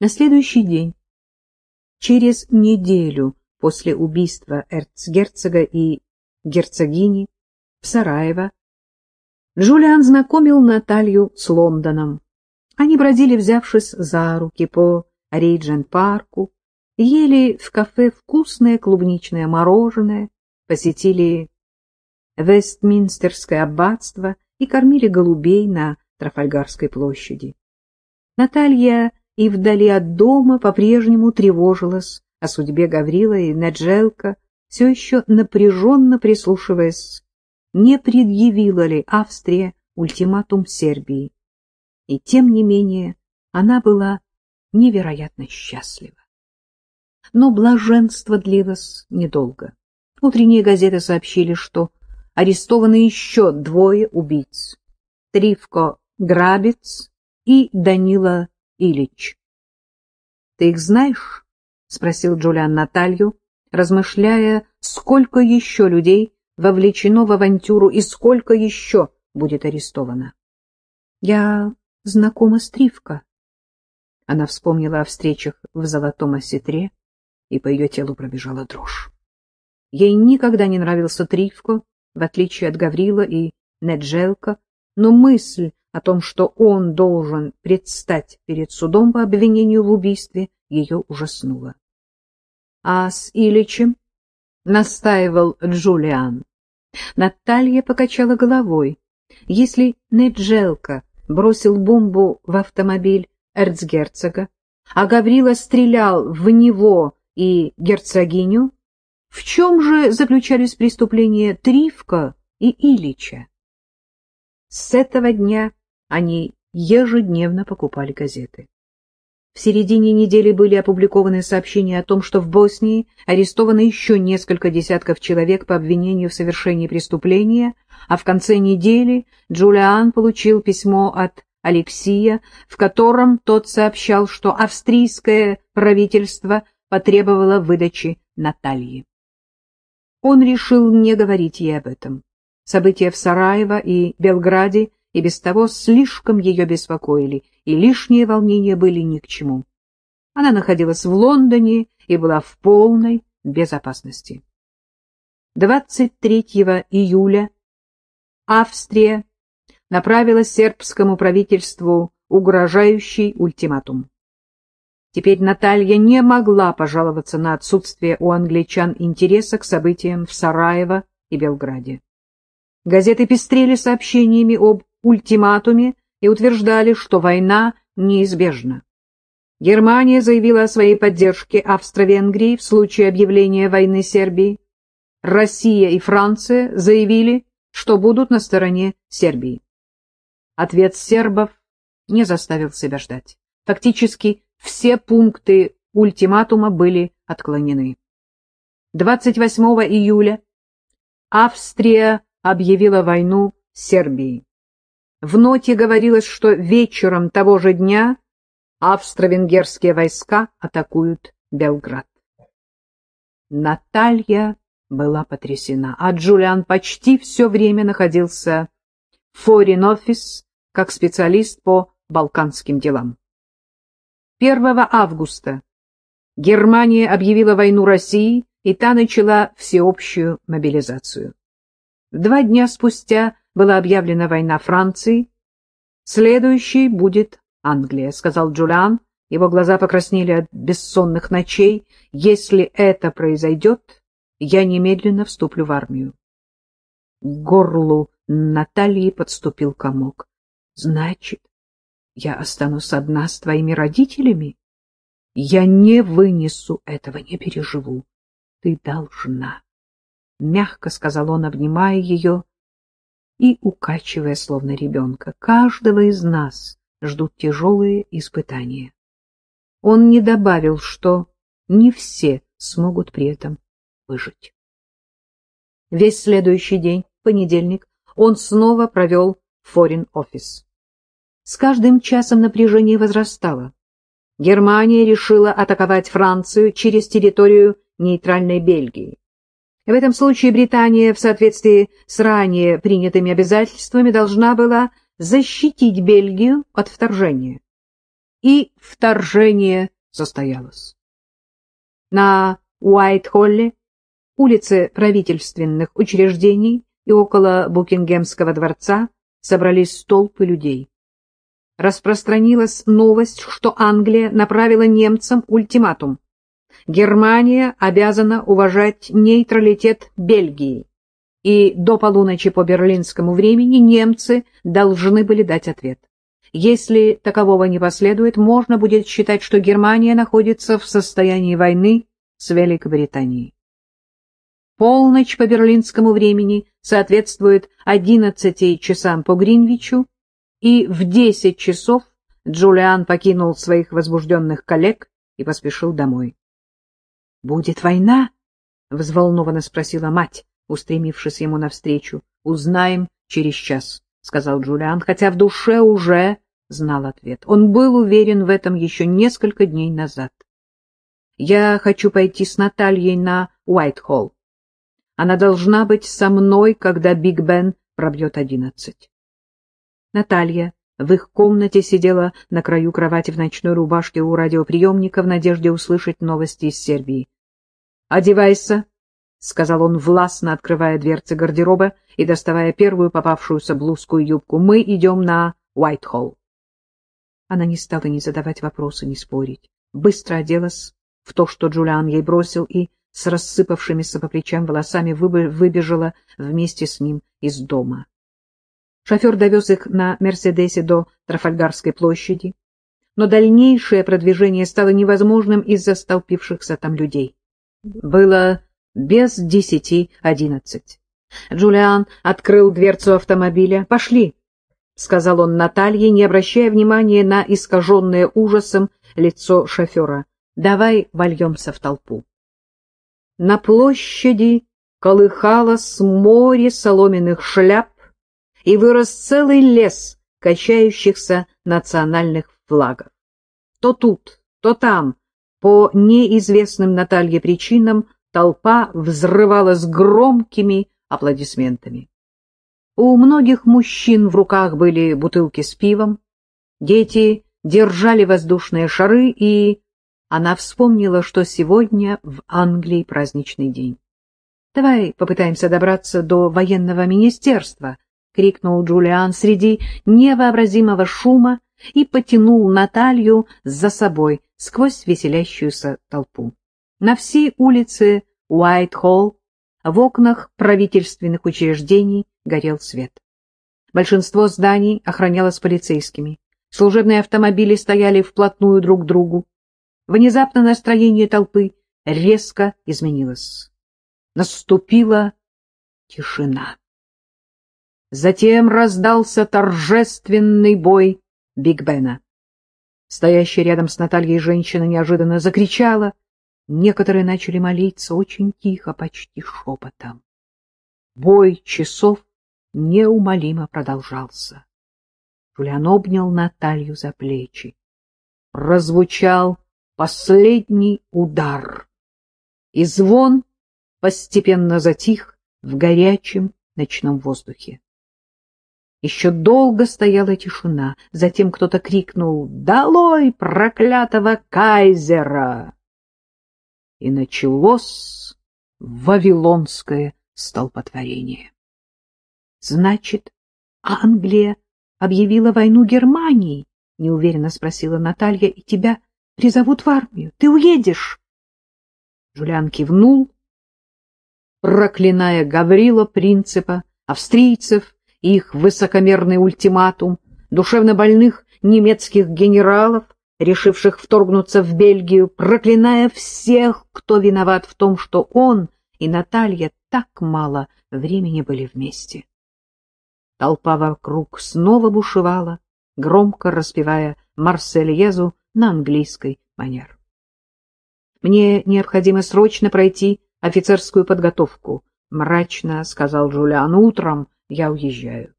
На следующий день, через неделю после убийства эрцгерцога и герцогини в Сараево, Джулиан знакомил Наталью с Лондоном. Они бродили, взявшись за руки по Рейджент-парку, ели в кафе вкусное клубничное мороженое, посетили Вестминстерское аббатство и кормили голубей на Трафальгарской площади. Наталья и вдали от дома по-прежнему тревожилась о судьбе Гаврила и Неджелка, все еще напряженно прислушиваясь, не предъявила ли Австрия ультиматум Сербии. И тем не менее она была невероятно счастлива. Но блаженство длилось недолго. Утренние газеты сообщили, что арестованы еще двое убийц — Тривко Грабец и Данила Ильич. — Ты их знаешь? — спросил Джулиан Наталью, размышляя, сколько еще людей вовлечено в авантюру и сколько еще будет арестовано. — Я знакома с Тривко. Она вспомнила о встречах в Золотом Осетре, и по ее телу пробежала дрожь. Ей никогда не нравился Тривко, в отличие от Гаврила и Неджелка, но мысль о том, что он должен предстать перед судом по обвинению в убийстве, ее ужаснула. — А с Ильичем? — настаивал Джулиан. Наталья покачала головой. Если Неджелка бросил бомбу в автомобиль эрцгерцога, а Гаврила стрелял в него и герцогиню, в чем же заключались преступления Тривка и Ильича? С этого дня они ежедневно покупали газеты. В середине недели были опубликованы сообщения о том, что в Боснии арестовано еще несколько десятков человек по обвинению в совершении преступления, а в конце недели Джулиан получил письмо от Алексия, в котором тот сообщал, что австрийское правительство потребовало выдачи Натальи. Он решил не говорить ей об этом. События в Сараево и Белграде и без того слишком ее беспокоили, и лишние волнения были ни к чему. Она находилась в Лондоне и была в полной безопасности. 23 июля Австрия направила сербскому правительству угрожающий ультиматум. Теперь Наталья не могла пожаловаться на отсутствие у англичан интереса к событиям в Сараево и Белграде. Газеты пестрели сообщениями об ультиматуме и утверждали, что война неизбежна. Германия заявила о своей поддержке Австро-Венгрии в случае объявления войны Сербии. Россия и Франция заявили, что будут на стороне Сербии. Ответ сербов не заставил себя ждать. Фактически все пункты ультиматума были отклонены. 28 июля Австрия объявила войну Сербии. В ноте говорилось, что вечером того же дня австро-венгерские войска атакуют Белград. Наталья была потрясена, а Джулиан почти все время находился в форин-офис как специалист по балканским делам. 1 августа Германия объявила войну России, и та начала всеобщую мобилизацию. Два дня спустя была объявлена война Франции. Следующей будет Англия, — сказал Джулиан. Его глаза покраснели от бессонных ночей. Если это произойдет, я немедленно вступлю в армию. К горлу Натальи подступил комок. — Значит, я останусь одна с твоими родителями? Я не вынесу этого, не переживу. Ты должна. Мягко сказал он, обнимая ее и укачивая, словно ребенка. Каждого из нас ждут тяжелые испытания. Он не добавил, что не все смогут при этом выжить. Весь следующий день, понедельник, он снова провел в форин-офис. С каждым часом напряжение возрастало. Германия решила атаковать Францию через территорию нейтральной Бельгии. В этом случае Британия в соответствии с ранее принятыми обязательствами должна была защитить Бельгию от вторжения. и вторжение состоялось. На Уайт-Холле, улице правительственных учреждений и около Букингемского дворца собрались толпы людей. Распространилась новость, что Англия направила немцам ультиматум. Германия обязана уважать нейтралитет Бельгии, и до полуночи по берлинскому времени немцы должны были дать ответ. Если такового не последует, можно будет считать, что Германия находится в состоянии войны с Великобританией. Полночь по берлинскому времени соответствует 11 часам по Гринвичу, и в 10 часов Джулиан покинул своих возбужденных коллег и поспешил домой. — Будет война? — взволнованно спросила мать, устремившись ему навстречу. — Узнаем через час. — сказал Джулиан, хотя в душе уже знал ответ. Он был уверен в этом еще несколько дней назад. «Я хочу пойти с Натальей на Уайтхолл. Она должна быть со мной, когда Биг Бен пробьет одиннадцать». Наталья в их комнате сидела на краю кровати в ночной рубашке у радиоприемника в надежде услышать новости из Сербии. «Одевайся», — сказал он, властно открывая дверцы гардероба и доставая первую попавшуюся блузку и юбку. «Мы идем на Уайтхолл». Она не стала ни задавать вопросы, ни спорить. Быстро оделась в то, что Джулиан ей бросил, и с рассыпавшимися по плечам волосами выбежала вместе с ним из дома. Шофер довез их на «Мерседесе» до Трафальгарской площади, но дальнейшее продвижение стало невозможным из-за столпившихся там людей. Было без десяти одиннадцать. Джулиан открыл дверцу автомобиля. «Пошли», — сказал он Наталье, не обращая внимания на искаженное ужасом лицо шофера. «Давай вольемся в толпу». На площади колыхалось море соломенных шляп и вырос целый лес качающихся национальных флагов. То тут, то там, по неизвестным Наталье причинам, толпа взрывалась громкими аплодисментами. У многих мужчин в руках были бутылки с пивом, дети держали воздушные шары, и она вспомнила, что сегодня в Англии праздничный день. — Давай попытаемся добраться до военного министерства, — крикнул Джулиан среди невообразимого шума и потянул Наталью за собой сквозь веселящуюся толпу. На всей улице Уайт-Холл в окнах правительственных учреждений горел свет. Большинство зданий охранялось полицейскими. Служебные автомобили стояли вплотную друг к другу. Внезапно настроение толпы резко изменилось. Наступила тишина. Затем раздался торжественный бой Биг Бена. Стоящая рядом с Натальей женщина неожиданно закричала — Некоторые начали молиться очень тихо, почти шепотом. Бой часов неумолимо продолжался. Жулиан обнял Наталью за плечи. Прозвучал последний удар, и звон постепенно затих в горячем ночном воздухе. Еще долго стояла тишина, затем кто-то крикнул «Долой проклятого кайзера!» и началось вавилонское столпотворение. Значит, Англия объявила войну Германии? неуверенно спросила Наталья, и тебя призовут в армию. Ты уедешь? Жулиан кивнул, проклиная Гаврила принципа, австрийцев их высокомерный ультиматум, душевно больных немецких генералов, решивших вторгнуться в Бельгию, проклиная всех, кто виноват в том, что он и Наталья так мало времени были вместе. Толпа вокруг снова бушевала, громко распевая Марсельезу на английской манер. «Мне необходимо срочно пройти офицерскую подготовку», — мрачно сказал Джулиан. «Утром я уезжаю».